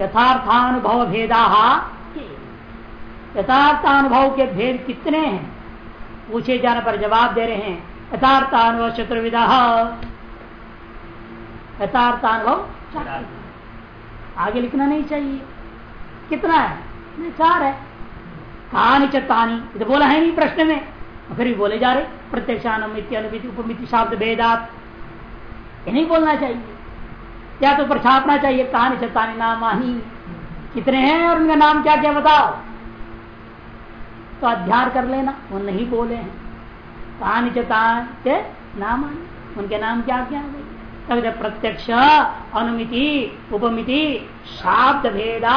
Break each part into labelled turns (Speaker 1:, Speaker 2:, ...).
Speaker 1: यथार्थानुभव भेदा यथार्थानुभव के भेद कितने हैं? पूछे जाने पर जवाब दे रहे हैं। यथार्थानुभव चतुर्विदा यथार्थानुभव आगे लिखना नहीं चाहिए। कितना है? चार है। कहानी चतानी तो बोला है नहीं प्रश्न में। फिर भी बोले जा रहे प्रत्यक्षानुमिति अनुमिति उपमिति शब्द भेदात। ये नहीं बोलना चाहिए। क्या तो छापना चाहिए, कहानी चतानी नाम आनी। कितने हैं और उनका नाम क्या क्या बताओ? तो अध्यार कर लेना, वो नहीं बोले हैं। कहानी चतान नाम आनी, उनके नाम क्या क्या है? प्रत्यक्ष, अनुमिति, उपमिति शाब्द भेदा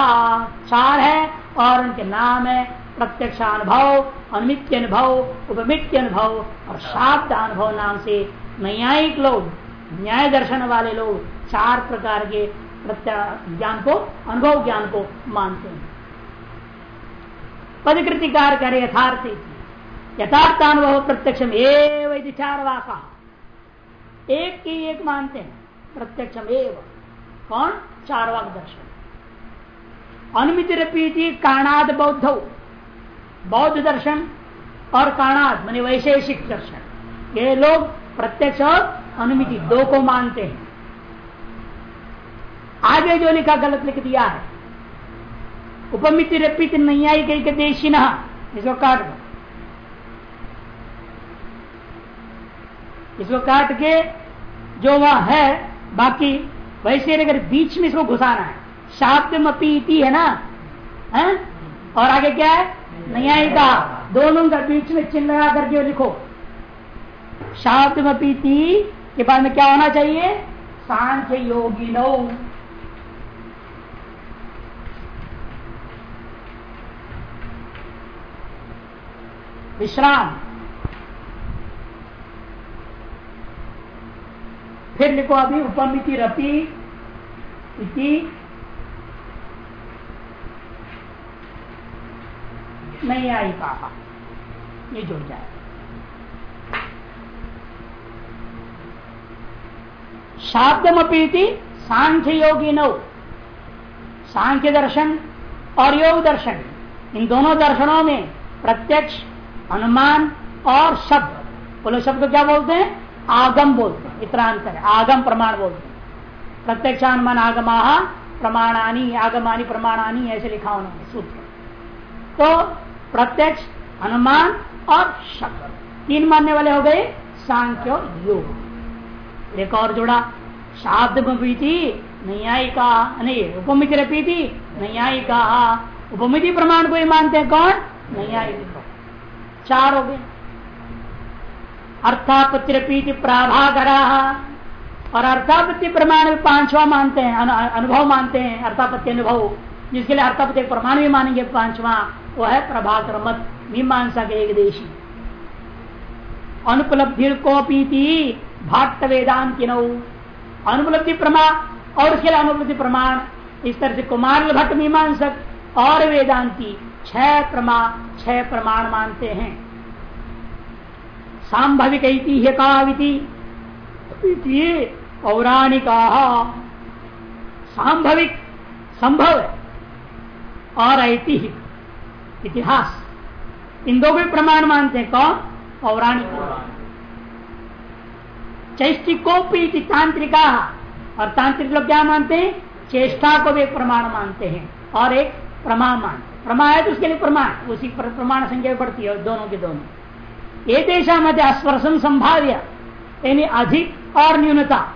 Speaker 1: चार है और उनके नाम है प्रत्यक्ष अनुभव अनुमित्य अनुभव उपमित्य अनुभव और शाब्द अनुभव नाम से न्यायिक लोग। न्याय दर्शन वाले लोग चार प्रकार के ज्ञान को, अनुभव ज्ञान को मानते हैं। पदकृतिकार करे यथार्थ अनुभव प्रत्यक्ष एवं चार वाका एक की एक मानते हैं, प्रत्यक्षम एवं। कौन? चार वाक दर्शन। अनुमिति रपीति कारणाद बौद्ध। बौद्ध दर्शन और कारणाद, मान वैशेषिक दर्शन। ये लोग प्रत्यक्ष और अनुमिति, दो को मानते हैं। आगे जो लिखा, गलत लिख दिया है। उपमिति रपित नैयायिक देशी न, इसको काट दो। इसको काट के जो वह है, बाकी वैसे अगर बीच में इसको घुसाना है। शाब्द मपीति है ना? है? और आगे क्या है? न्यायिका दोनों का बीच में चिन्ह लगा करके लिखो। शाब्द मपीति के बाद में क्या होना चाहिए? सांख्य योगी नो। विश्राम। फिर लिखो अभी उपमिति रपी इति। नहीं आई कहा ये जुड़ जाए। शाब्दमपीति सांख्य योगी नौ सांख्य दर्शन और योग दर्शन इन दोनों दर्शनों में प्रत्यक्ष, अनुमान और शब्द। बोले, शब्द को क्या बोलते हैं? आगम बोलते हैं। इतना अंतर है। आगम प्रमाण बोलते हैं। प्रत्यक्ष प्रत्यक्षानुमान आगमा प्रमाणानी, आगमानी, प्रमाणानी, ऐसे लिखा उन्होंने सूत्र। तो प्रत्यक्ष, अनुमान और शब्द। तीन मानने वाले हो गए सांख्य योग एक और जुड़ा, शाब्द बीती नैयायिका नहीं रपीति नैयायिका उपमिति प्रमाण को ही मानते हैं, कौन? नैयायिक चार हो गए। अर्थापत्ति प्राभाकरा और अर्थापत्ति प्रमाण भी पांचवा मानते हैं अनुभव मानते हैं, अर्थापत्ति अनुभव। जिसके लिए अर्थापत्ति प्रमाण भी मानेंगे पांचवा, वो है प्रभाकर मत मीमांसा के एक देशी। अनुपलब्धि को पीति भाट्ट वेदांत अनुपलब्धि प्रमाण और उसके लिए अनुपलब्धि प्रमाण। इस तरह से कुमार भट्ट मीमांसक और वेदांती छह प्रमा छह प्रमाण मानते हैं। सांभविक पौराणिका। सांभविक, संभव और ऐतिहिक इतिहास। इन दो भी प्रमाण मानते हैं। कौन? पौराणिक। चैष्टिकोपी तांत्रिका। और तांत्रिक लोग क्या मानते हैं? चेष्टा को भी एक प्रमाण मानते हैं और एक प्रमाण मानते प्रमा है तो उसके लिए प्रमाण, उसी पर, प्रमाण संख्या बढ़ती है दोनों के दोनों। ये देशा मध्य अस्पर्शन संभाव्य, यानी अधिक और न्यूनता।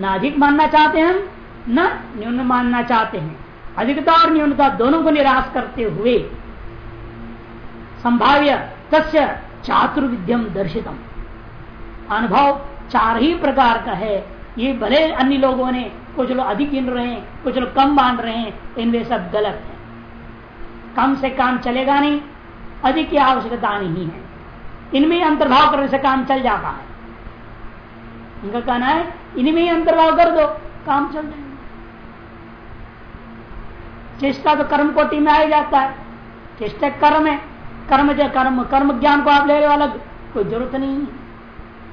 Speaker 1: न अधिक मानना चाहते हैं न न्यून मानना चाहते हैं। अधिकता और न्यूनता दोनों को निराश करते हुए। संभाव्य तस्य चातुर्विद्यम दर्शितम। अनुभव चार ही प्रकार का है। ये भले अन्य लोगों ने, कुछ लोग अधिक गिन रहे हैं, कुछ लोग कम मान रहे हैं, इनमें सब गलत है। कम से काम चलेगा नहीं, अधिक की आवश्यकता नहीं है। इनमें अंतर्भाव करने से काम चल जाता है। उनका कहना है, इनमें ही अंतर्भाव कर दो, काम चल जाएगा। चेष्टा तो कर्म कोटि में आ जाता है। चेष्टा कर्म है। कर्म जो कर्म कर्म ज्ञान को आप ले रहे हो अलग, कोई ज़रूरत नहीं है।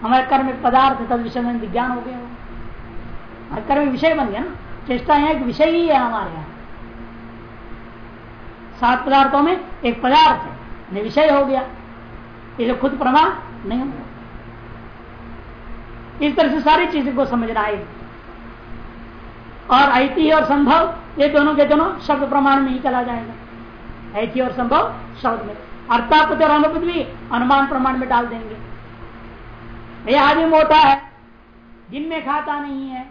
Speaker 1: हमारे कर्म एक पदार्थ तद विषय में विज्ञान हो गया। कर्म विषय बन गया ना। चेष्टा यहाँ एक विषय ही है हमारे यहाँ। सात पदार्थों में एक पदार्थ है विषय हो गया। ये खुद प्रमाण नहीं होगा इस तरह से सारी चीज़ों को समझना है। और ऐति और संभव, ये दोनों के दोनों शब्द प्रमाण में ही चला जाएगा। ऐति और संभव शब्द में। अर्थापत और अनुपत भी अनुमान प्रमाण में डाल देंगे। ये आदमी मोटा है, दिन में खाता नहीं है।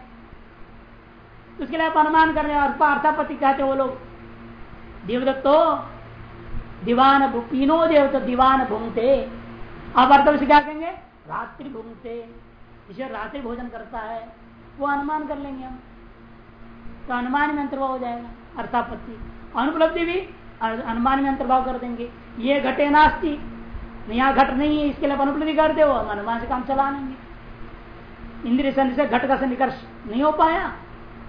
Speaker 1: उसके लिए आप अनुमान कर रहे हैं अर्थापति कहते वो लोग, देवदत्तो, दीवान तीनों देवता दीवान भूमते आप अर्थ से क्या कहेंगे? रात्रि भूमते ईश्वर रात्रि भोजन करता है। वो अनुमान कर लेंगे हम। तो अनुमान में अंतर्भाव हो जाएगा अर्थापत्ति अनुपलब्धि भी अनुमान में अंतर्भाव कर देंगे। ये घटे नास्ती। यहाँ घट नहीं है, इसके लिए अनुपलब्धि कर दे, वो अनुमान से काम चला लेंगे। इंद्रिय से घट का सन्निकर्ष नहीं हो पाया।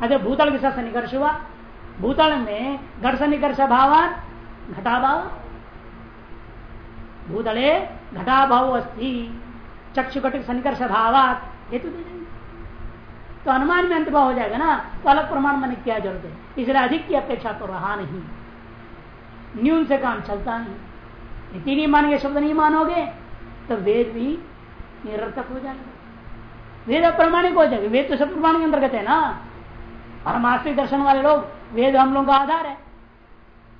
Speaker 1: अगर भूतल के साथ सन्निकर्ष हुआ। भूतल में घट सन्निकर्ष भावान घटा भाव भूतले घटा भाव अस्थि चक्षु घट सन्निकर्ष भावात हेतु दे देंगे। तो अनुमान में अंतभाव हो जाएगा ना तो अलग प्रमाण मैंने क्या ज़रूरत है? इसलिए अधिक की अपेक्षा तो रहा नहीं। न्यून से काम चलता नहीं। तीन ही मान के शब्द नहीं मानोगे तो वेद भी निरर्थक हो जाएगा। वेद अप्रमाणिक हो जाएगा। वेद तो सब प्रमाण के अंतर्गत है ना। और मास्टरिक दर्शन वाले लोग, वेद हम लोगों का आधार है।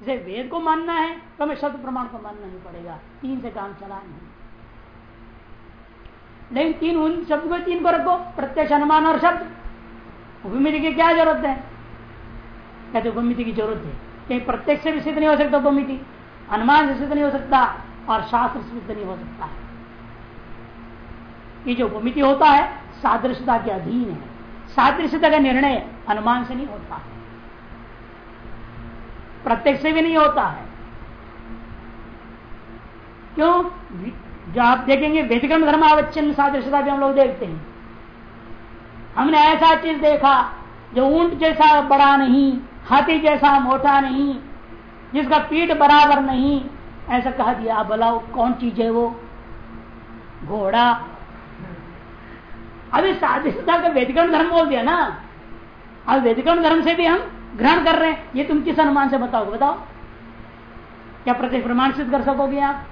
Speaker 1: इसे वेद को मानना है तो हमें शब्द प्रमाण को मानना ही पड़ेगा। तीन से काम चला नहीं लेकिन तीन उन शब्द को तीन को रखो, प्रत्यक्ष अनुमान और शब्द। उपमिति की क्या ज़रूरत है? कहते उपमिति की ज़रूरत है। कहीं प्रत्यक्ष से भी सिद्ध नहीं हो सकता उपमिति। अनुमान से सिद्ध नहीं हो सकता, और शास्त्र से सिद्ध नहीं हो सकता। है ये जो उपमिति होता है, सादृश्यता के अधीन है। सादृश्यता का निर्णय अनुमान से नहीं होता। है प्रत्यक्ष से भी नहीं होता है। क्यों? जो आप देखेंगे व्यतिक्रम धर्मावच्छिन्न सादृश्यता भी हम लोग देखते हैं। हमने ऐसा चीज़ देखा, जो ऊँट जैसा बड़ा नहीं, हाथी जैसा मोटा नहीं जिसका पीठ बराबर नहीं, ऐसा कहा दिया आप बोलाओ, कौन चीज़ है वो? घोड़ा। अभी सादृश्यता का व्यतिक्रम धर्म बोल दिया ना। अब व्यतिक्रम धर्म से भी हम ग्रहण कर रहे हैं। ये तुम किस अनुमान से बताओ बताओ। क्या प्रत्येक प्रमाण सिद्ध कर सकोगे आप?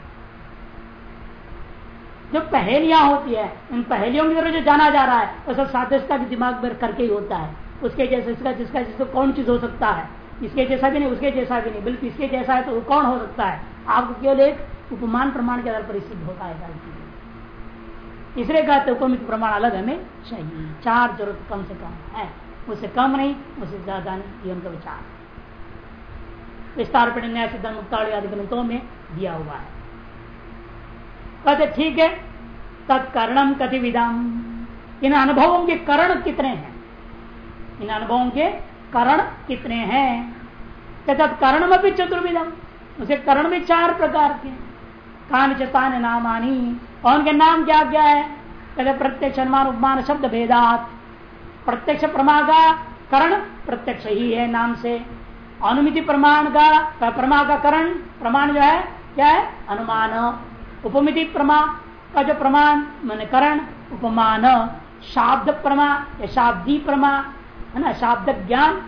Speaker 1: जो पहेलियाँ होती है, उन पहेलियों की तरफ़ जो जाना जा रहा है, वो सब सादृश्यता के दिमाग में करके ही होता है। उसके जैसे इसका, जिसका, जिसको कौन चीज़ हो सकता है? इसके जैसा भी नहीं, उसके जैसा भी नहीं। बिल्कुल इसके जैसा है तो कौन हो सकता है? आपको केवल एक उपमान प्रमाण के आधार पर सिद्ध होता है सारी इसलिए कहते उपमित प्रमाण अलग हमें चाहिए। चार ज़रूरत कम से कम है। उससे कम नहीं, उससे ज़्यादा नहीं। ये उनका विचार विस्तार पर न्याय सिद्धांत मुक्तावली आदि ग्रंथों में दिया हुआ है। कहते, ठीक है, तत्कर्णम कति विदाम इन अनुभवों के करण कितने हैं? इन अनुभवों के करण कितने हैं? तत्कर्ण में भी चतुर्विदम उसे करण में चार प्रकार के कान चतान नामानी। और उनके नाम क्या क्या है? कहते प्रत्यक्ष अनुमान, उपमान, शब्द भेदात। प्रत्यक्ष प्रमा का करण प्रत्यक्ष ही है नाम से। अनुमिति प्रमाण का प्रमा का करण, प्रमाण जो है, क्या है? अनुमान। उपमिति प्रमा का जो प्रमाण, मान करण, उपमान। शाब्द प्रमा या शाब्दी प्रमा है ना? शाब्द ज्ञान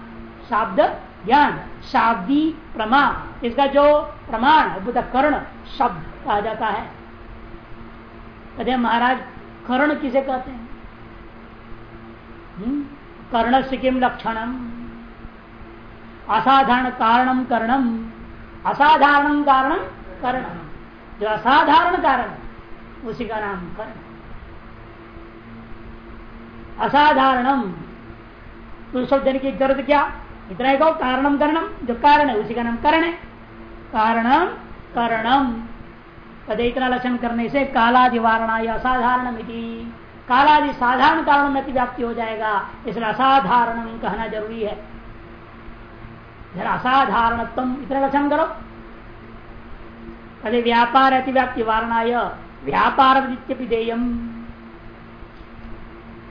Speaker 1: शाब्द ज्ञान, शाब्दी प्रमा इसका जो प्रमाण बुद्ध कर्ण शब्द कहा जाता है। कहते महाराज, कर्ण किसे कहते हैं? हम्म? कर्ण से किम लक्षणम? असाधारण कारणम कर्णम। असाधारण कारणम करणम। जो असाधारण कारण उसी का नाम कर्ण। असाधारणम। तो शब्द देने की ज़रूरत क्या इतना ही कहो कारणम करणम जो कारण है उसी का नाम करण है कारणम करणम कदे इतना लक्षण करने से कालादि वारणा या असाधारण कालादि साधारण कारण में व्याप्ति हो जाएगा इसलिए असाधारण कहना ज़रूरी है जरा असाधारणत्म इतना लक्षण करो अरे व्यापार अतिव्याप्ति वारणाय व्यापार विदेयम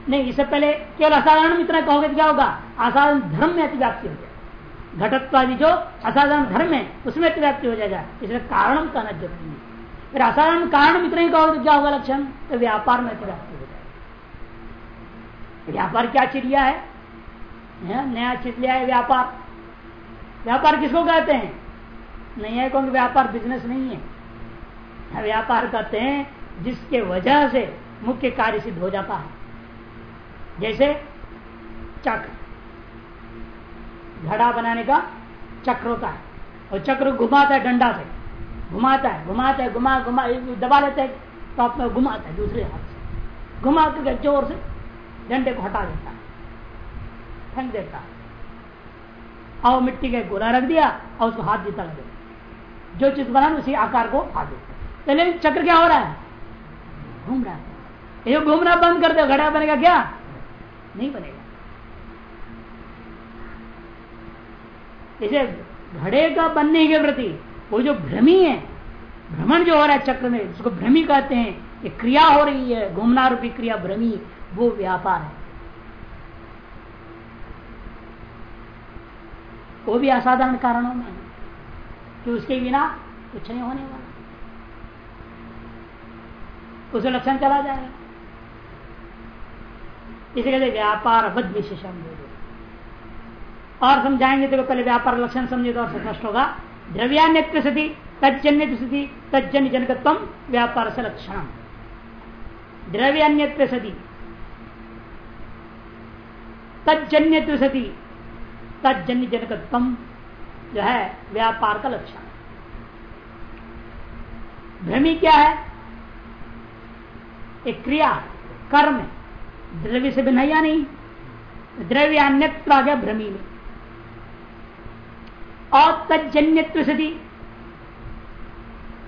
Speaker 1: नहीं, इससे पहले केवल असाधारण इतना कहोगे तो क्या होगा? असाधारण धर्म में अतिव्याप्ति हो जाएगा। घटत्वादि जो असाधारण धर्म है, उसमें अतिव्याप्ति हो जाएगा। इसलिए कारण कहना ज़रूरी है। फिर असाधारण कारण इतना ही कहोगे तो क्या होगा लक्षण? तो व्यापार में अतिव्याप्ति हो जाएगा। व्यापार क्या चिड़िया है? नया चिड़िया है व्यापार। व्यापार किसको कहते हैं? नहीं है क्योंकि व्यापार बिज़नेस नहीं है। व्यापार कहते हैं जिसके वजह से मुख्य कार्य सिद्ध हो जाता है। जैसे चक्र। घड़ा बनाने का चक्र होता है। और चक्र घुमाता है डंडा से। घुमाता है घुमाता है, घुमा घुमा दबा लेते हैं तो अपना घुमाता है दूसरे हाथ से। घुमा कर ज़ोर से डंडे को हटा देता है। फेंक देता है। और मिट्टी का गोला रख दिया, और उसको हाथ देता लगे। जो चीज़ बना उसी आकार को हाथ देता चक्र क्या हो रहा है? घूम रहा है। ये घूमना बंद कर दो। घड़ा बनेगा क्या? नहीं बनेगा। इसे घड़े का बनने के प्रति वो जो भ्रमी है, भ्रमण जो हो रहा है चक्र में, जिसको भ्रमी कहते हैं, ये क्रिया हो रही है, घूमना रूपी क्रिया, भ्रमी, वो व्यापार है। वो भी असाधारण कारणों में कि उसके बिना कुछ नहीं होने वाला। उसे लक्षण चला जाएगा। इसे कहते व्यापार बद विशेषण और समझाएँगे तो पहले व्यापार लक्षण समझे तो और स्पष्ट होगा। द्रव्यान्य सती तजन्य सती तजन्य जनकत्व व्यापार से लक्षण। द्रव्यान्य सती तजन्य सती तजन्य जनकत्व जो है व्यापार का लक्षण। भ्रमी क्या है? एक क्रिया, कर्म द्रव्य से भिन्न नहीं द्रव्य अन्यत्र आ गया भ्रमी में। और तजन्य सदी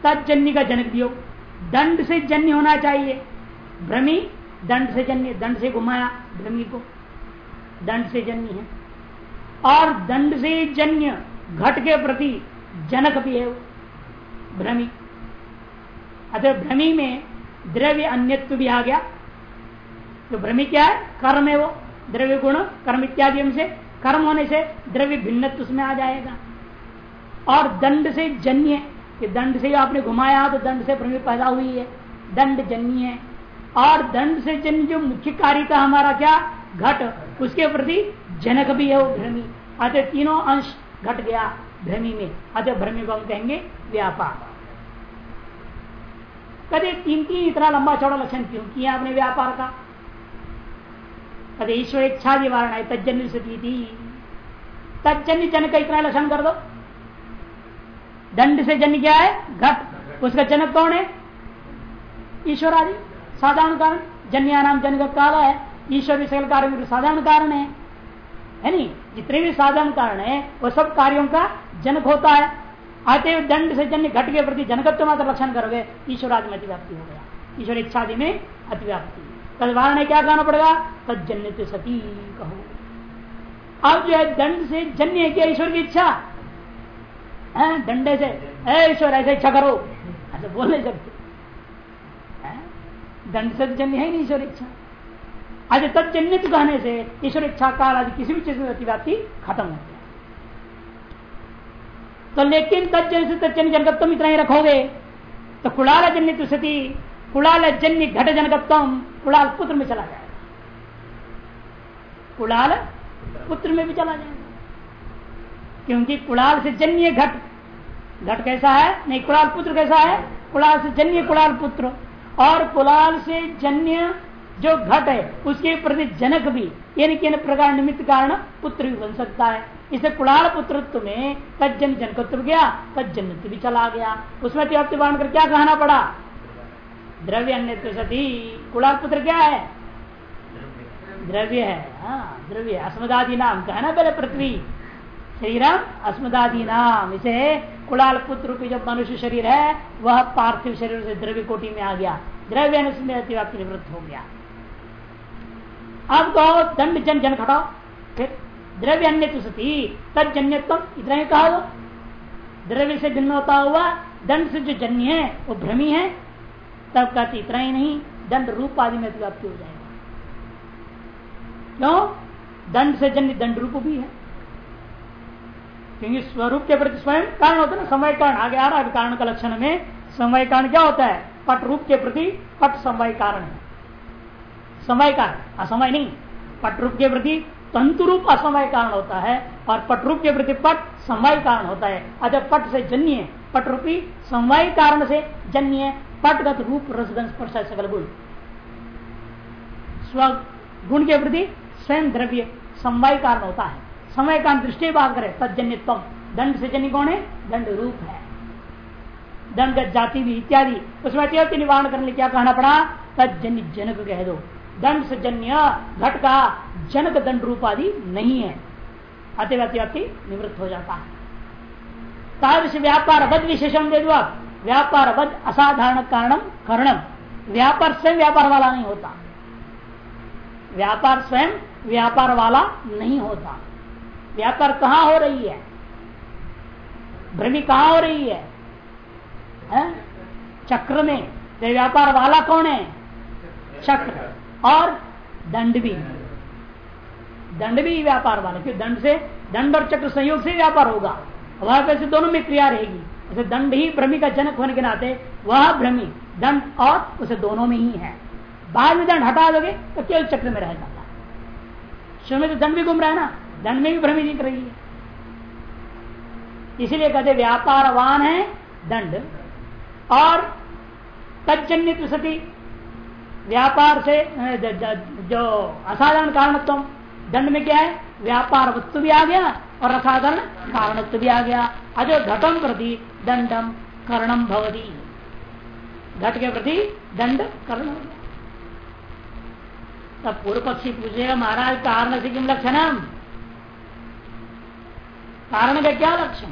Speaker 1: तजन्य का जनक दियो दंड से जन्य होना चाहिए। भ्रमी, दंड से जन्य, दंड से घुमाया, भ्रमी को। दंड से जन्य है। और दंड से जन्य, घट के प्रति जनक भी है भ्रमी। अतः भ्रमी में द्रव्य अन्यत्व भी आ गया। तो भ्रमी क्या है? कर्म है वो। द्रव्य गुण, कर्म इत्यादि से कर्म होने से द्रव्य भिन्नत्व उसमें आ जाएगा। और दंड से जन्य कि दंड से आपने घुमाया तो दंड से भ्रमी पैदा हुई है। दंड जन्य है। और दंड से जन्य जो मुख्य कार्य था हमारा क्या? घट। उसके प्रति जनक भी है वो भ्रमी। अतः तीनों अंश घट गया भ्रमी में। अतः भ्रमी को हम कहेंगे व्यापार। कदे तीन तीन इतना लंबा चौड़ा लक्षण क्यों किया आपने व्यापार का? कदे ईश्वर इच्छा निवारण है तजन्य सती तजन्य जन का इतना लक्षण कर दो दंड से जन्य क्या है घट उसका जनक कौन है ईश्वर आदि साधारण कारण जन्या नाम जनक काला है ईश्वर सकल कार्य साधारण कारण है है नहीं जितने भी साधारण कारण है वो सब कार्यों का जनक होता है आते दंड से जन्य घट के प्रति जनकत्व मात्र लक्षण करोगे ईश्वर आदि में अतिव्याप्ति हो गया ईश्वर इच्छा आदि में अतिव्याप्ति तदवारण क्या कहना पड़ेगा? तद जन्य सती, कहो। अब जो है, दंड से जन्य क्या ईश्वर की इच्छा? डंडे से। ईश्वर, ऐसे इच्छा करो। ऐसे बोल नहीं सकते दंड से जन्य है नहीं ईश्वर इच्छा। आज तत्जन्य कहने से ईश्वर इच्छा काल आदि किसी भी चीज़ में अतिव्याप्ति खत्म हो गया तो लेकिन तत्जन से तत्जन्य तुम इतना ही रखोगे तो कुड़ाल जन्य सती कुड़ाल जन्य घट जनकत्व कुड़ाल पुत्र में चला जाएगा कुड़ाल पुत्र में भी चला जाएगा क्योंकि कुड़ाल से जन्य घट। घट कैसा है? नहीं कुड़ाल पुत्र कैसा है? कुड़ाल से जन्य कुड़ाल पुत्र। और कुलाल से जन्य जो घट है, उसके प्रति जनक भी यानी कि प्रकार निमित्त कारण पुत्र भी बन सकता है। इसे कुड़ाल पुत्रत्व में तजन जनकत्व गया तजन्य भी चला गया। उसमें क्या कहना पड़ा? द्रव्य अन्य सती। कुड़ाल पुत्र क्या है? द्रव्य है हाँ द्रव्य। अस्मदादि नाम कहना पहले पृथ्वी? शरीरम अस्मदादि नाम। इसे कुड़ाल पुत्र रूपी जो मनुष्य शरीर है, वह पार्थिव शरीर से द्रव्य कोटि में आ गया। द्रव्य निवृत्त हो गया। अब कहो, दंड, जन जन खटाओ फिर द्रव्य अन्य सती तद जन्यत्व इतना ही कहा द्रव्य से भिन्न होता हुआ, दंड से जो जन्य है, वो भ्रमी है तब कहते इतना ही नहीं, दंड रूप आदि में व्याप्ति हो जाएगा। क्यों? दंड से जन्य दंड रूप भी है। क्योंकि स्वरूप के प्रति स्वयं कारण होता है ना, समय कारण। आगे आ रहा है कारण का लक्षण में समय कारण क्या होता है? पट रूप के प्रति पट समय कारण है। समय कारण, असमय नहीं। पट रूप के प्रति तंतु रूप असमय कारण होता है और पट रूप के प्रति पट समय कारण होता है। अतः पट से जन्य पट रूपी समय कारण से जन्य पटगत रूप रसगन गुण स्व गुण के प्रति स्वयं द्रव्य, समवाय कारण होता है। समय का दृष्टि बात करे तजन्य दंड से जन्य कौन है? दंड रूप है। दंड, जाति भी इत्यादि। उसमें अत्यंत निवारण करने क्या कहना पड़ा? तजन्य जनक कह दो। दंड से जन्य, घट का जनक दंड रूप आदि नहीं है। अति अति निवृत्त हो जाता है। तादृश व्यापार अबद्ध विशेषण दे दो आप व्यापार अबद्ध असाधारण कारणम करणम व्यापार स्वयं व्यापार वाला नहीं होता। व्यापार स्वयं व्यापार वाला नहीं होता। व्यापार कहाँ हो रही है? भ्रमी कहाँ हो रही है, है? चक्र में। तो व्यापार वाला कौन है? चक्र। और दंड भी दंड भी व्यापार वाला क्यों? दंड से दंड और चक्र संयोग से व्यापार होगा। वह वैसे दोनों में क्रिया रहेगी। जैसे दंड ही भ्रमी का जनक होने के नाते वह भ्रमी, दंड और उसे दोनों में ही है। बाद में दंड हटा दोगे तो केवल चक्र में रह जाता है। शुरू में तो दंड भी घूम रहा है ना, दंड में भी भ्रमी दिख रही है। इसीलिए कहते व्यापारवान है, दंड। और तजन्य सती, व्यापार से जो असाधारण कारणत्व, दंड में क्या है, व्यापार वस्तु भी आ गया और असाधारण कारणत्व भी आ गया। अजो घटम प्रति दंडम कर्णम भवती। घट के प्रति दंड कर्ण हो। तब पूर्व पक्षी पूछेगा, महाराज, कारण से किम लक्षण कारण का क्या लक्षण?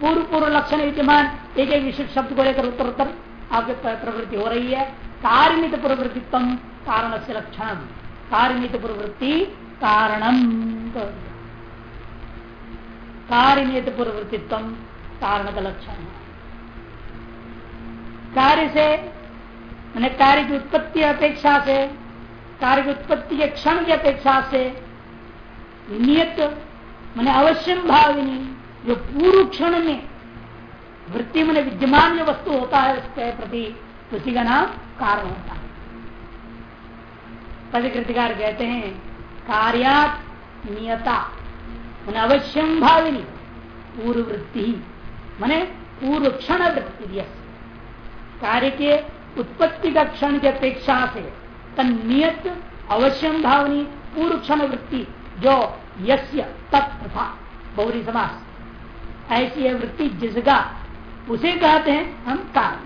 Speaker 1: पूर्व पूर्व लक्षण विद्यमान एक एक विशिष्ट शब्द को लेकर उत्तर उत्तर आपके प्रवृत्ति हो रही है। कार्यमित प्रवृत्तित्व कारण से लक्षण कार्यमित प्रवृत्ति कारणम। कार्यमित प्रवृत्तित्व कारण का लक्षण है कार्य से मैंने कार्य की उत्पत्ति अपेक्षा से कार्य की उत्पत्ति के क्षण की अपेक्षा से नियत, मैंने अवश्यम भाविनी, जो पूर्व क्षण में वृत्ति में विद्यमान जो वस्तु होता है, उसके प्रति उसी का नाम कारण होता है। पदकृतिकार कहते हैं, कार्यात नियता। मैंने अवश्यम भाविनी। पूर्व वृत्ति ही मैंने पूर्व क्षण वृत्ति कार्य के उत्पत्ति का क्षण की अपेक्षा से तनियत अवश्यम भावनी पूर्व क्षण वृत्ति जो यस्य तत्था बहुरी समास। ऐसी है वृत्ति जिसका उसे कहते हैं हम कारण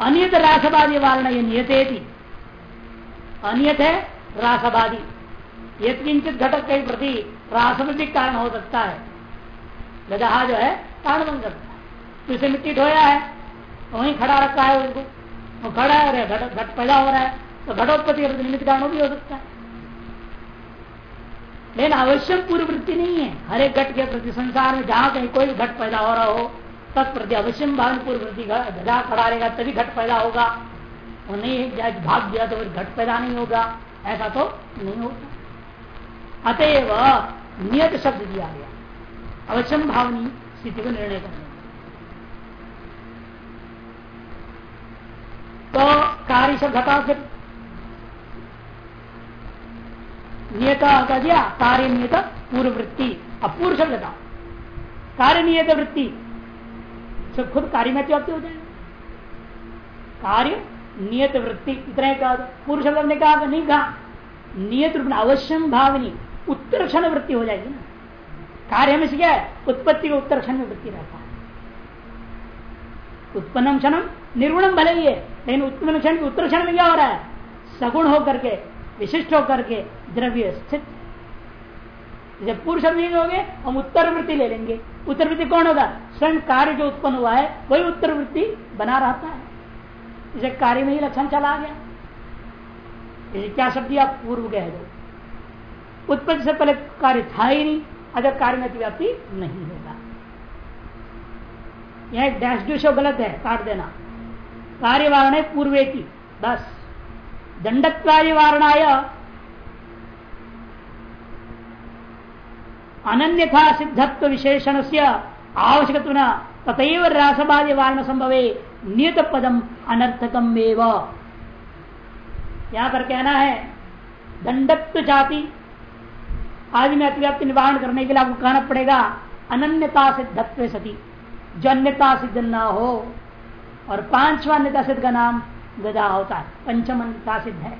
Speaker 1: अनियत रासवादी वारण ये नियते थी अनियत है रासवादी। घटक के प्रति रासवृत्ति कारण हो सकता है। गदहा जो है, कारण बन सकता है। तो इसे मिट्टी ढोया है वहीं खड़ा रखा है उसको वो खड़ा है घट घट पैदा हो रहा है तो घटोत्पत्ति के निमित्त कारण भी हो सकता है। लेकिन आवश्यक पूर्व वृत्ति नहीं है। हर एक घट के प्रति संसार में जहाँ कहीं कोई भी घट पैदा हो रहा हो तत्प्रति अवश्य भाव पूर्व वृत्ति गधा खड़ा रहेगा, तभी घट पैदा होगा। वो नहीं भाग दिया तो घट पैदा नहीं होगा। ऐसा तो नहीं होता। अतएव नियत शब्द दिया गया। अवश्यम भावनी स्थिति को निर्णय करने। तो कार्य शब्द घटा से नियत का दिया, कार्य नियत पूर्व वृत्ति अपूर्व शब्द था। कार्य नियत वृत्ति, सब खुद कार्य में व्याप्ति हो जाएगा कार्य नियत वृत्ति, इतना कहा पूर्व शब्द ने कहा, नहीं कहा। नियत रूप अवश्यम भावनी। उत्तर क्षण वृत्ति हो जाएगी ना। कार्य में से क्या है? उत्पत्ति का उत्तर क्षण में वृत्ति रहता है। उत्पन्नम क्षणम निर्गुणम भले ही है, लेकिन उत्पन्न क्षण के उत्तर क्षण में क्या हो रहा है? सगुण होकर के, विशिष्ट होकर के द्रव्य स्थित। जब पूर्व शब्द नहीं होगे, हम उत्तर वृत्ति ले लेंगे। उत्तर वृत्ति कौन होगा? स्वयं कार्य जो उत्पन्न हुआ है, वही उत्तर वृत्ति बना रहता है। इसे कार्य में ही लक्षण चला गया। क्या शब्द आप पूर्व दो। उत्पत्ति से पहले कार्य था ही नहीं, अगर कार्य में व्याप्ति नहीं होगा। यह डैश डू गलत है, काट देना। कार्यवारण पूर्वे की, बस। दंडत्वादि वारणाय अनन्यथा सिद्धत्व विशेषण से आवश्यक तथा रासबादी वारण संभवे नियत पदम अनर्थकम यहाँ पर कहना है, दंडत्व जाति आदि में अतिव्याप्ति निवारण करने के लिए आपको कहना पड़ेगा, अनन्यता सिद्धत्व सती। जो अन्यता सिद्ध न हो। और पांचवा अन्यता सिद्ध का नाम गदा होता है। पंचम अन्यता सिद्ध है।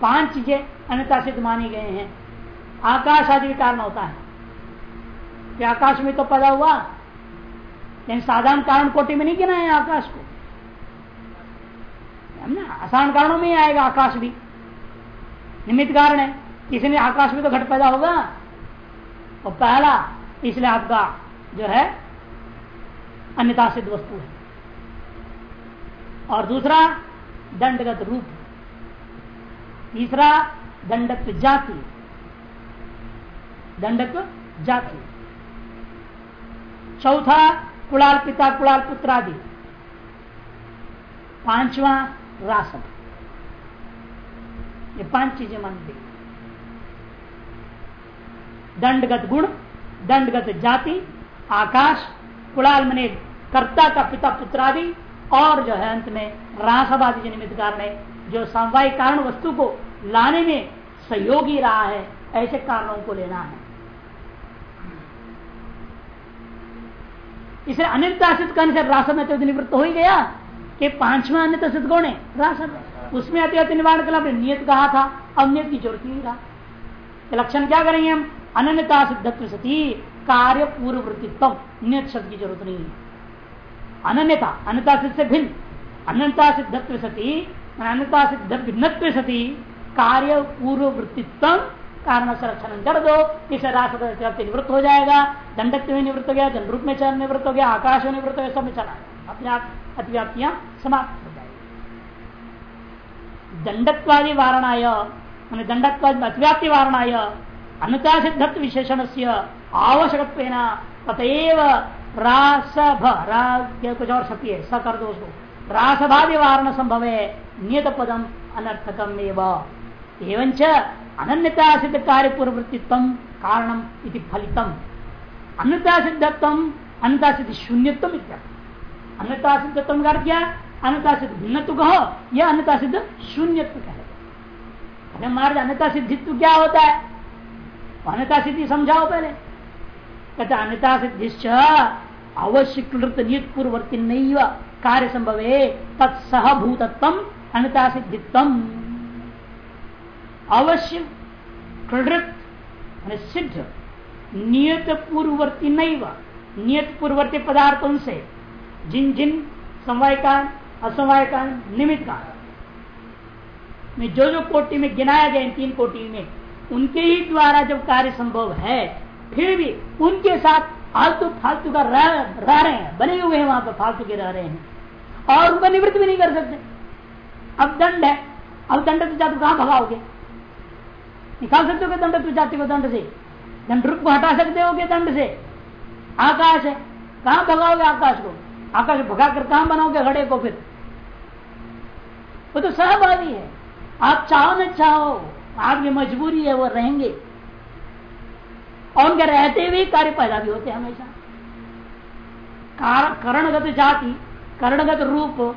Speaker 1: पाँच चीज़ें अन्यता सिद्ध मानी गए हैं। आकाश आदि के कारण होता है। कि आकाश में तो पैदा हुआ। लेकिन साधारण कारण कोटि में नहीं गिना है आकाश को। आसान कारणों में आएगा आकाश भी। निमित्त कारण है। ने आकाश में तो घट पैदा होगा। और पहला इसलिए आपका जो है अन्यता सिद्ध वस्तु है। और दूसरा दंडगत रूप तीसरा दंडत्व जाति दंडत्व जाति चौथा कुलाल पिता कुलाल पुत्र आदि पांचवा रासद ये पाँच चीज़ें मानते दंडगत गुण, दंडगत जाति, आकाश कुलाल मने कर्ता का पिता पुत्र आदि और जो है अंत में रासवादी निमित्त कारण है जो समवाय कारण वस्तु को लाने में सहयोगी रहा है, ऐसे कारणों को लेना है। इसे अनिर्दासित करने से रासद में तो निवृत्त हो ही गया कि पांचवा अन्य सिद्ध कौन है? रासद उसमें अति निवारण के लिए नियत कहा था, अब नियत की ज़रूरत नहीं रहा। लक्षण क्या करेंगे हम? अनन्यता सिद्धत्व सती, कार्य पूर्व वृत्तित्व नियत शब्द की ज़रूरत नहीं है। अनन्यता अन्यता सिद्ध से भिन्न। अनंता सिद्धत्व सती अनंता सिद्ध भिन्नत्व सती, कार्य पूर्व वृत्तित्व कारण संरक्षण कर दो, इसे राष्ट्र निवृत्त हो जाएगा। दंडत्व में निवृत्त हो गया दंड रूप में चरण निवृत्त हो गया, आकाश में निवृत्त हो गया, सब में चला अपने आप, अतिव्याप्तियाँ समाप्त हो जाएगी। दंडत्वादि वारणाय दंडत्वादि अतिव्याप्ति वारणाय अन्यता सिद्धत्व विशेषण से आवश्यक तथेव रासभ कुछ और शक्ति है स कर दो उसको वारण संभव है नियत पदम अनर्थकम एवं अनन्यता सिद्ध कार्य पूर्ववृत्तित्व कारणम फलितम। अन्यता सिद्धत्व अन्यता सिद्ध शून्यत्व अन्यता सिद्धत्व का क्या? अन्यता सिद्ध भिन्नत्व कहो यह अन्यता सिद्ध शून्यत्व कहे महाराज अन्यता सिद्धित्व क्या होता है? अन्यता सिद्धि समझाओ पहले। कहते अन्यता सिद्धिश्च अवश्य कृत नियुक्त पूर्ववर्ती नहीं कार्य संभव तत्सहभूतत्व अन्यता सिद्धित्व। अवश्य कृत सिद्ध नियत पूर्ववर्ती नहीं नियत पूर्ववर्ती पदार्थों से, जिन जिन समवाय कान असमवाय कान निमित्त में जो जो कोटि में गिनाया गया इन तीन कोटि में उनके ही द्वारा जब कार्य संभव है फिर भी उनके साथ फालतू फालतू का रह, रह रहे हैं बने हुए हैं वहाँ पर फालतू के रह रहे हैं। और उनका निवृत्त भी नहीं कर सकते। अब दंड है। अब दंड तो जातु कहाँ भगाओगे? निकाल सकते हो दंड जाति को दंड से? दंड रुक को हटा सकते हो दंड से? आकाश है। कहाँ भगाओगे आकाश को? आकाश भगा कर कहाँ बनाओगे घड़े को फिर? वो तो सहभागी है। आप चाहो न चाहो आपकी मजबूरी है, वो रहेंगे। और उनके रहते हुए कार्य पैदा भी होते हमेशा। करणगत जाति, करणगत रूप,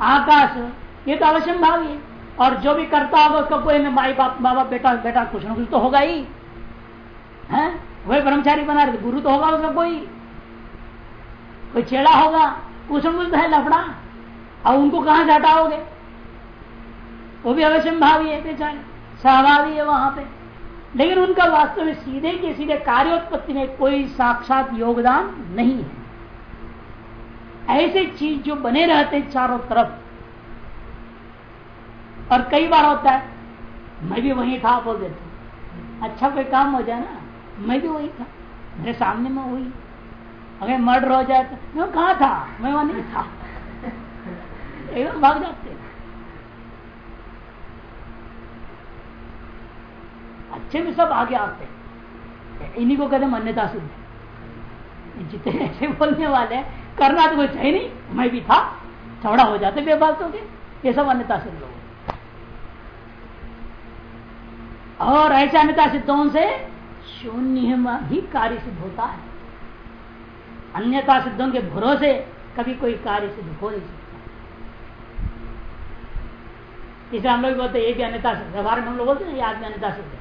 Speaker 1: आकाश, ये तो अवश्य भावी है। और जो भी करता होगा, उसका कोई माई बाप माँ बाप बेटा बेटा कुछ ना कुछ तो होगा ही। है? वही ब्रह्मचारी बना रहे गुरु तो होगा उसका कोई। कोई चेड़ा होगा, कुछ ना कुछ तो है लफड़ा। और उनको कहाँ से हटाओगे? वो भी अवश्य भावी है, बेचारे। सहभागी है वहाँ पे। लेकिन उनका वास्तव में सीधे के सीधे कार्योत्पत्ति में कोई साक्षात योगदान नहीं है। ऐसे चीज़ जो बने रहते चारों तरफ़, और कई बार होता है, मैं भी वही था, बोल देते अच्छा कोई काम हो जाए ना, मैं भी वही था, मेरे सामने में हुई। अगर मर्डर हो जाए तो मैं कहा था? मैं वहाँ नहीं था। भाग जाते अच्छे भी सब आगे आते हैं। इन्हीं को कहते मान्यता सिद्ध। जितने ऐसे बोलने वाले करना तो कुछ है नहीं मैं भी था चौड़ा हो जाते बेबातों के ये सब अन्यता सिद्ध लोग और ऐसे अन्यता सिद्धों से शून्य ही कार्य सिद्ध होता है। अन्यता सिद्धों के भरोसे कभी कोई कार्य सिद्ध हो नहीं सकता। इसे हम लोग बोलते ये भी अन्यता शब्द व्यवहार में हम लोग बोलते हैं याद में अन्यता शब्द है,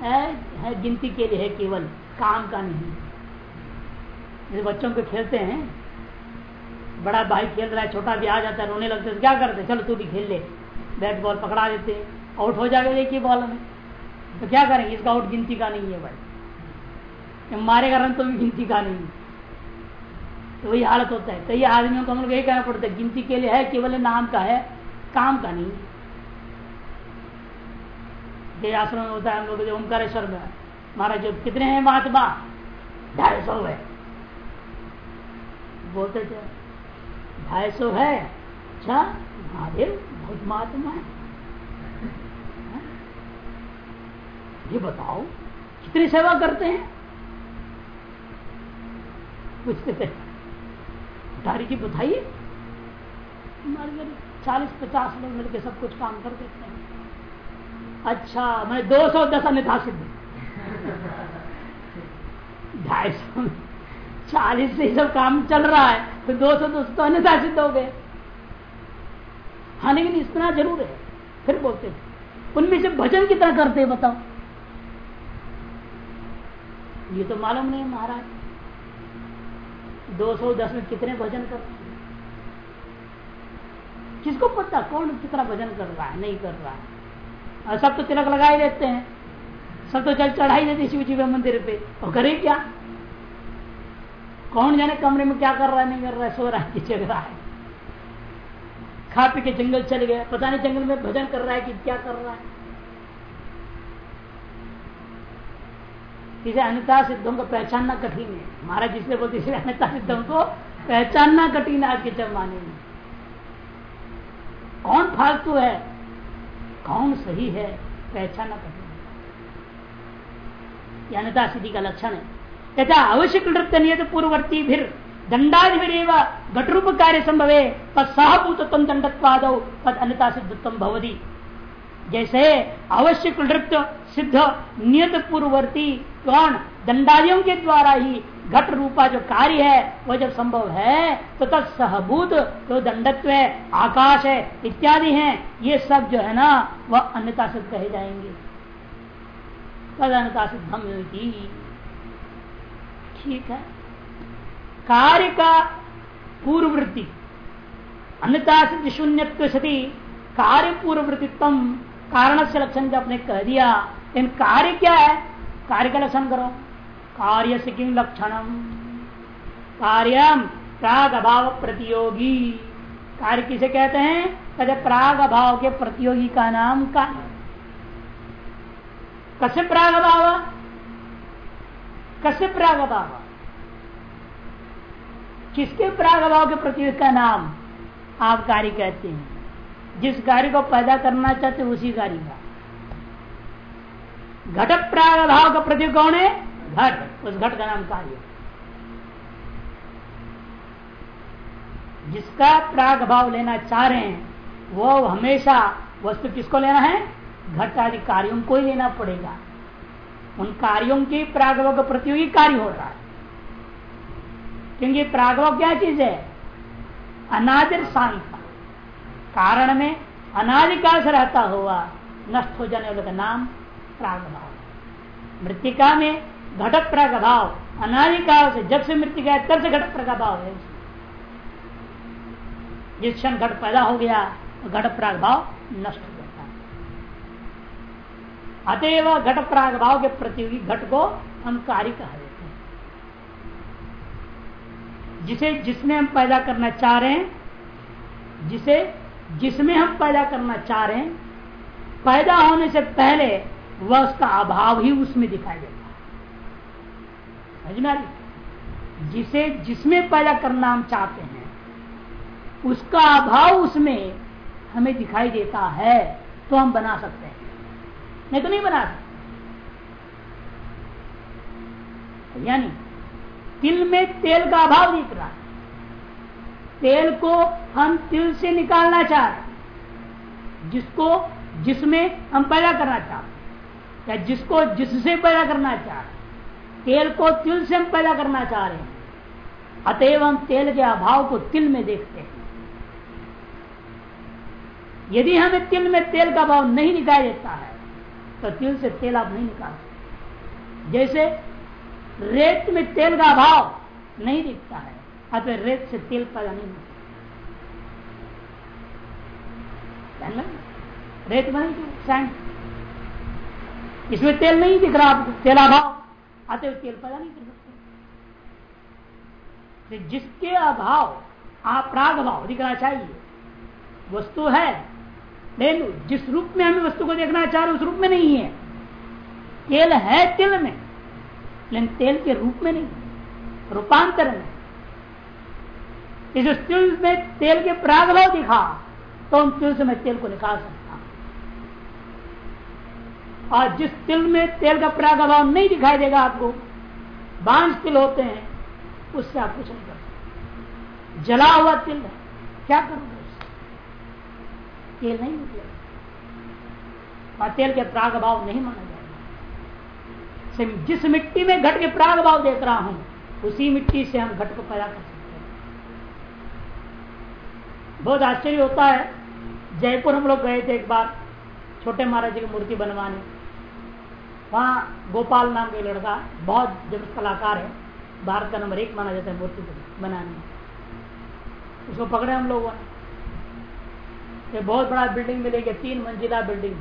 Speaker 1: है गिनती के लिए है केवल, काम का नहीं। जैसे बच्चों को खेलते हैं, बड़ा भाई खेल रहा है, छोटा भी आ जाता है, रोने लगते तो क्या करते चलो तू भी खेल ले। बैट बॉल पकड़ा देते आउट हो जाएगा ही बॉल में। तो क्या करेंगे? इसका आउट गिनती का नहीं है भाई। मारेगा रन तो भी गिनती का नहीं तो वही हालत होता है। कई आदमियों को हम लोग यही कहना पड़ता है, गिनती के लिए है, केवल नाम का है, काम का नहीं जय आश्रम में होता है हम लोग ओंकारेश्वर में महाराज जो, कितने हैं महात्मा? ढाई सौ है। बोलते थे, ढाई सौ है? अच्छा महादेव, बहुत महात्मा है। ये बताओ, कितनी सेवा करते हैं? पूछते थे। दारी जी, बताइए। चालीस पचास लोग मिलकर सब कुछ काम कर देते हैं। अच्छा मैं दो सौ दस अन्यथा सिद्ध ढाई सौ चालीस से सब काम चल रहा है तो दो सौ दस तो अन्यथा सिद्ध हो गए हाँ लेकिन इतना ज़रूर है। फिर बोलते उनमें से भजन कितना करते हैं, बताओ। ये तो मालूम नहीं महाराज, दो सौ दस में कितने भजन कर किसको पता कौन कितना भजन कर रहा है, नहीं कर रहा है। और सब तो तिलक लगा ही देते हैं। सब तो जल चढ़ाई देते शिव जी के मंदिर पे। और करे क्या? कौन जाने कमरे में क्या कर रहा है, नहीं कर रहा है, सो रहा है कि जग रहा है। खा पी के जंगल चल गया पता नहीं जंगल में भजन कर रहा है कि क्या कर रहा है। इसे अन्यता सिद्धों को पहचानना कठिन है। महाराज जिसने बोलते इसलिए अन्यता सिद्धों को पहचानना कठिन है आज के जमाने में। कौन फालतू है? कौन सही है, पहचानना कठिन ज्ञानता सिद्धि का लक्षण है। यथा अवश्य नृत्य नियत पूर्ववर्ती फिर दंडाधिपरेव घटरूप कार्य संभव दंडवादी दंडत्वाद तद अन्यता सिद्धत्व भवदी जैसे अवश्य नृत्य सिद्ध, नियत पूर्ववर्ती कौन? दंडादियों के द्वारा ही घट रूपा जो कार्य है वह जब संभव है तो तब सहभूत तो दंडत्व है, आकाश है, इत्यादि हैं, ये सब जो है ना, वह अन्यता सिद्ध कहे जाएँगे। तद सिद्धम ठीक है। कार्य का पूर्ववृत्ति अन्यता सिद्ध शून्य सती, कार्य पूर्ववृत्तित्व कारण से लक्षण जब आपने कह दिया इन कार्य क्या है? कार्य का लक्षण करो। कार्य से किम लक्षणम। कार्यम प्राग अभाव प्रतियोगी कार्य किसे कहते हैं? कहते प्राग अभाव के प्रतियोगी का नाम कार्य। कसे प्राग अभाव कसे प्राग अभाव किसके प्राग अभाव के प्रतियोगी का नाम आप कार्य कहते हैं? जिस कार्य को पैदा करना चाहते उसी कार्य का। घट प्रागभाव का प्रतीक कौन है घट। उस घट का नाम कार्य जिसका प्राग भाव लेना चाह रहे हैं, वो हमेशा वस्तु किसको लेना है? घट आदि कार्यों को ही लेना पड़ेगा। उन कार्यों के प्रागभाव का प्रतियोगी कार्य हो रहा है। क्योंकि प्रागभाव क्या चीज़ है? अनादिर शांत। कारण में अनादिकाल से रहता हुआ नष्ट हो जाने वाले का नाम प्राग भाव मृतिका में घटक प्राग भाव अनादिकाल से जब से मृतिका है, तब से घटक प्राग भाव है। जिस क्षण घट पैदा हो गया, घट प्राग भाव नष्ट हो जाता है। अतएव घट प्राग भाव के प्रतियोगी घट को हम कार्य कहा देते हैं। जिसे जिसमें हम पैदा करना चाह रहे हैं, जिसे जिसमें हम पैदा करना चाह रहे हैं, पैदा होने से पहले वह उसका अभाव ही उसमें दिखाई देता है। जिसे, जिसमें पैदा करना हम चाहते हैं, उसका अभाव उसमें हमें दिखाई देता है तो हम बना सकते हैं। नहीं तो नहीं बना सकते। यानी, तिल में तेल का अभाव दिख रहा है। तेल को हम तिल से निकालना चाह रहे जिसको, जिसमें हम पैदा करना चाहते या जिसको, जिससे पैदा करना चाह रहे तेल को तिल से हम पैदा करना चाह रहे हैं। अतएव हम तेल के अभाव को तिल में देखते हैं। यदि हमें तिल में तेल का भाव नहीं निकाल देता है तो तिल से तेल आप नहीं निकाल सकते। जैसे रेत में तेल का भाव नहीं दिखता है, अतः रेत से तेल पैदा नहीं होता। रेत बने सैंड इसमें तेल नहीं दिख रहा आपको तेला भाव अतः तेल पैदा नहीं कर सकते। तो जिसके अभाव अपराग भाव दिखना चाहिए। वस्तु है, लेकिन जिस रूप में हमें वस्तु को देखना चाह रहे, उस रूप में नहीं है। तेल है तिल में, लेकिन तेल के रूप में नहीं रूपांतर में इस तिल में तेल के प्राग भाव दिखा तो उन तिल से मैं तेल को निकाल सकता और जिस तिल में तेल का प्राग अभाव नहीं दिखाई देगा आपको बांझ तिल होते हैं, उससे आप कुछ नहीं कर सकते। जला हुआ तिल है, क्या करोगे उससे? तेल नहीं और तेल के प्राग अभाव नहीं माना जाएगा जिस मिट्टी में घट के प्राग भाव देख रहा हूँ, उसी मिट्टी से हम घट को पैदा कर सकते हैं। बहुत आश्चर्य होता है, जयपुर हम लोग गए थे एक बार, छोटे महाराज जी की मूर्ति बनवाने। वहाँ गोपाल नाम का लड़का बहुत जब कलाकार है। भारत का नंबर एक माना जाता है मूर्ति बनाने उसको पकड़े हम लोगों ने। बहुत बड़ा बिल्डिंग मिलेगी, तीन मंजिला बिल्डिंग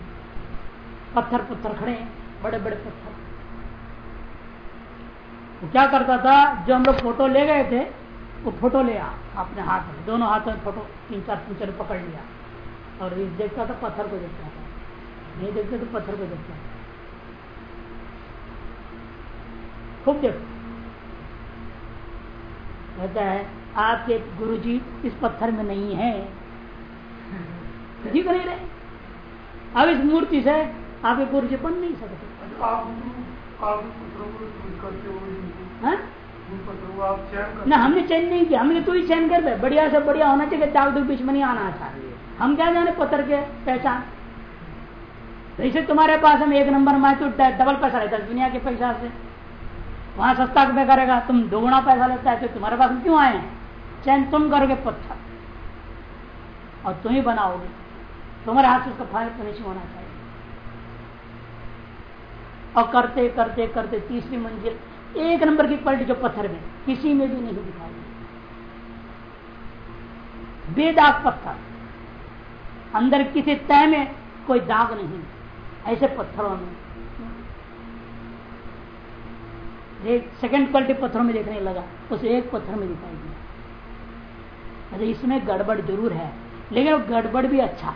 Speaker 1: पत्थर पत्थर खड़े बड़े बड़े पत्थर। वो क्या करता था, जो हम लोग फ़ोटो ले गए थे, वो फ़ोटो ले आ, अपने हाथ में। दोनों हाथों में फ़ोटो तीन चार पिक्चर पकड़ लिया। और देखता था पत्थर को देखता था। नहीं देखते तो पत्थर को देखता था। खूब देखो कहता है आपके गुरु जी इस पत्थर में नहीं है। जी नहीं रहे। अब इस मूर्ति से आपके गुरु जी बन नहीं? सकते हाँ? ना हमने चैन नहीं किया। हमने तो ही चयन कर बढ़िया से बढ़िया होना चाहिए दाग दुख बीच में नहीं आना चाहिए हम क्या जाने पत्थर के पहचान? जैसे तुम्हारे पास हम एक नंबर में तो डबल पैसा रहता है दुनिया के पैसा से। वहाँ सस्ता में करेगा। तुम दोगुना पैसा लेता है तो तुम्हारे पास क्यों आए चैन तुम करोगे पत्थर। और तुम ही बनाओगे। तुम्हारे हाथ से उसका फ़ाइल फिनिश होना चाहिए। और करते करते करते तीसरी मंजिल, एक नंबर की क्वालिटी जो पत्थर में, किसी में भी नहीं दिखाई बेदाग पत्थर। अंदर किसी तय में कोई दाग नहीं। ऐसे पत्थरों में एक सेकंड क्वालिटी पत्थरों में देखने लगा। उस एक पत्थर में दिखाई दिया। अरे, इसमें गड़बड़ ज़रूर है, लेकिन वो गड़बड़ भी अच्छा।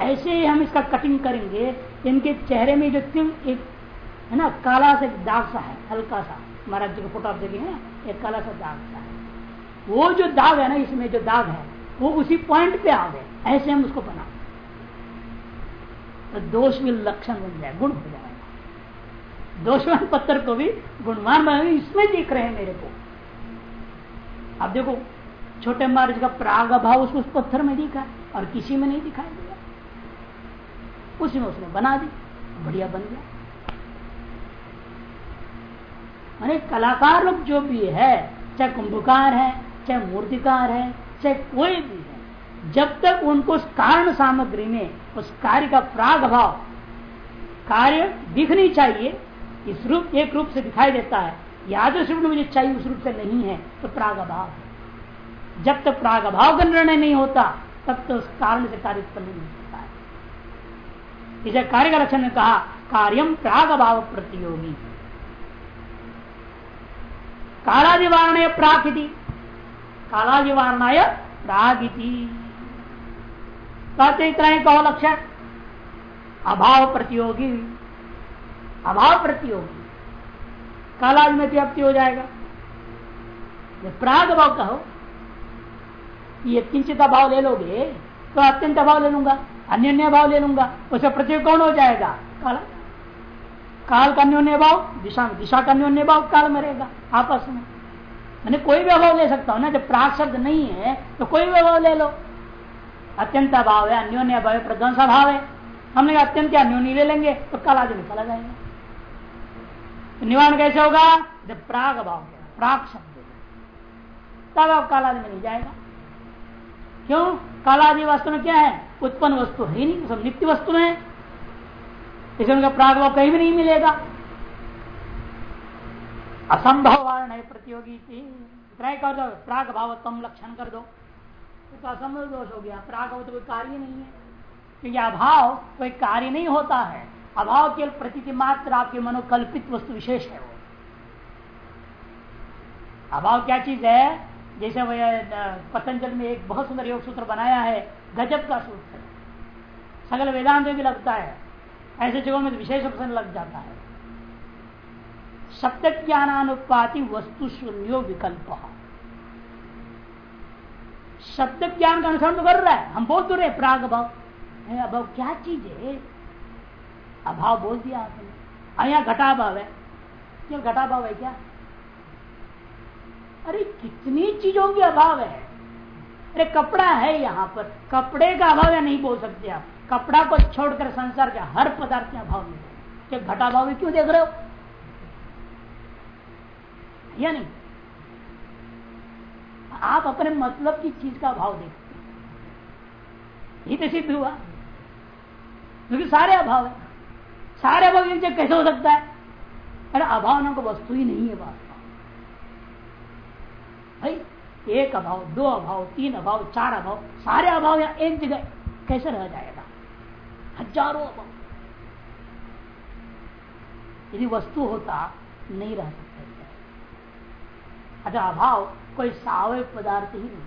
Speaker 1: ऐसे ही हम इसका कटिंग करेंगे। इनके चेहरे में जो तिल एक, है ना, काला सा दाग सा है, हल्का सा। महाराज जी का फ़ोटो आप देखे, हैं एक काला सा दाग सा है। वो जो दाग है ना, इसमें जो दाग है, वो उसी पॉइंट पे आ गए। ऐसे हम उसको बना तो दोष भी लक्षण बन जाए, गुण हो जाए। दोषवान पत्थर को भी गुणवान बना इसमें दिख रहे हैं मेरे को। अब देखो, छोटे महाराज का प्राग अभाव उसको उस पत्थर में दिखा और किसी में नहीं दिखाई दिया। उसी में उसने बना दी बढ़िया बन गया। अरे कलाकार लोग जो भी है, चाहे कुंभकार है, चाहे मूर्तिकार है, चाहे कोई भी है, जब तक उनको उस कारण सामग्री में, उस कार्य का प्राग भाव कार्य दिखनी चाहिए इस रूप, एक रूप से दिखाई देता है। याद रूप में मुझे चाहिए, उस रूप से नहीं है तो प्राग अभाव जब तक तो प्राग अभाव का निर्णय नहीं होता, तब तो उस कारण से कार्य उत्पन्न नहीं होता है। इसे कार्य का लक्षण ने कहा कार्यम प्राग अभाव प्रतियोगी। कालादिवारण प्राकृति कालादिवारणाय प्रागिति। कहते इतना ही कहो लक्षण। अभाव प्रतियोगी। अभाव प्रतियोगी कालाज में व्याप्ति हो जाएगा। प्राग अभाव कहो ये किंचित अभाव ले लोगे तो अत्यंत अभाव ले लूँगा अन्य भाव ले लूँगा उसे प्रतियोग कौन हो जाएगा? काला। काल का अन्योन्य भाव दिशा में दिशा का अन्योन्य भाव काल में रहेगा, आपस में। मैंने कोई भी अभाव ले सकता हूँ ना, जब प्राग शब्द नहीं है तो कोई भी अभाव ले लो। अत्यंत अभाव है, अन्योन्य अभाव है, प्रध्वंस अभाव है। हमने अत्यंत अन्योन्य ले लेंगे तो काल में चला जाएगा। तो निवारण कैसे होगा? जब प्राग अभाव प्राग शब्द तब आप कालादि में नहीं जाएगा। क्यों? कालादि वास्तव में क्या है? उत्पन्न वस्तु है ही नहीं सब नित्य वस्तु है इसमें उनका प्राग भाव कहीं भी नहीं मिलेगा। असंभव वारण है प्रतियोगी इतना कर दो, प्राग भाव भावत्म लक्षण कर दो। तो असंभव दोष हो गया। प्राग भाव तो कोई कार्य नहीं है। क्योंकि अभाव कोई कार्य नहीं होता है। अभाव केवल प्रतीति मात्र आपके मनोकल्पित वस्तु विशेष है वो। अभाव क्या चीज़ है? जैसे पतंजल में एक बहुत सुंदर योग सूत्र बनाया है, गजब का सूत्र। सगल वेदांत में भी लगता है। ऐसे जगहों में तो विशेष प्रसन्न लग जाता है। शब्द ज्ञानानुपाति वस्तु शून्यो विकल्प। शब्द ज्ञान का अनुसरण तो कर रहा है। हम बोल तो रहे प्राग अभाव। अभाव क्या चीज़ है? अभाव बोल दिया आपने। यहाँ घटाभाव है। क्यों घटाभाव है क्या? अरे, कितनी चीज़ों के अभाव है। अरे, कपड़ा है यहाँ पर। कपड़े का अभाव या नहीं बोल सकते आप। कपड़ा को छोड़कर संसार के हर पदार्थ के अभाव नहीं क्या घटा भाव क्यों देख रहे हो? या नहीं? आप अपने मतलब की चीज़ का अभाव देखते ही। तो सिद्ध हुआ। क्योंकि सारे अभाव है। सारे अभाव जगह कैसे हो सकता है? अरे अभाव नाम को वस्तु ही नहीं है बात। भाई, एक अभाव, दो अभाव, तीन अभाव, चार अभाव, सारे अभाव या एक जगह कैसे रह जाएगा? हज़ारों अभाव। यदि वस्तु होता, नहीं रह सकता। अच्छा अभाव कोई सावय पदार्थ ही नहीं।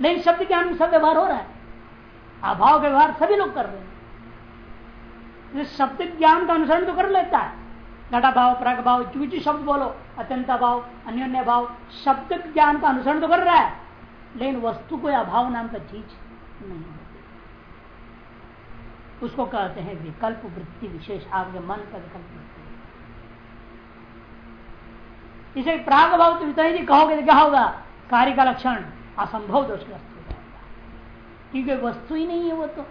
Speaker 1: लेकिन शब्द ज्ञान सब व्यवहार हो रहा है। अभाव व्यवहार सभी लोग कर रहे हैं। शब्द ज्ञान का अनुसरण तो कर लेता है। घटा भाव, प्राग भाव चूची शब्द बोलो, अत्यंत भाव, अन्योन्य भाव शब्द ज्ञान का अनुसरण तो कर रहा है। लेकिन वस्तु को अभाव नाम का चीज़ नहीं उसको कहते हैं विकल्प वृत्ति विशेष, आपके मन का विकल्प वृत्ति। इसे प्राग भाव तो इतना ही कहोगे तो क्या होगा? कार्य का लक्षण, असंभव दोषग्रस्त हो जाएगा क्योंकि वस्तु ही नहीं है वो तो।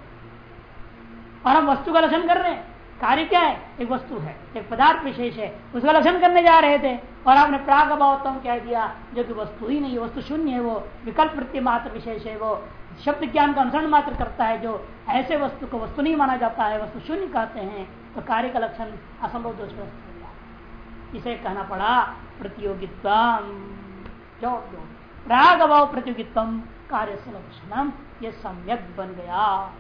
Speaker 1: और हम वस्तु का लक्षण कर रहे हैं। कार्य क्या है? एक वस्तु है, एक पदार्थ विशेष है। उसका लक्षण करने जा रहे थे और आपने प्राग भाव कह दिया जो कि वस्तु ही नहीं है, वस्तु शून्य है वो, विकल्प वृत्ति मात्र विशेष है वो। शब्द ज्ञान का अनुसरण मात्र करता है जो ऐसे वस्तु को वस्तु नहीं माना जाता है, वस्तु शून्य कहते हैं तो कार्य का लक्षण असंभव दोष इसे कहना पड़ा प्रतियोगित्व प्राग भाव प्रतियोगित्व कार्य से लक्षण ये सम्यक बन गया।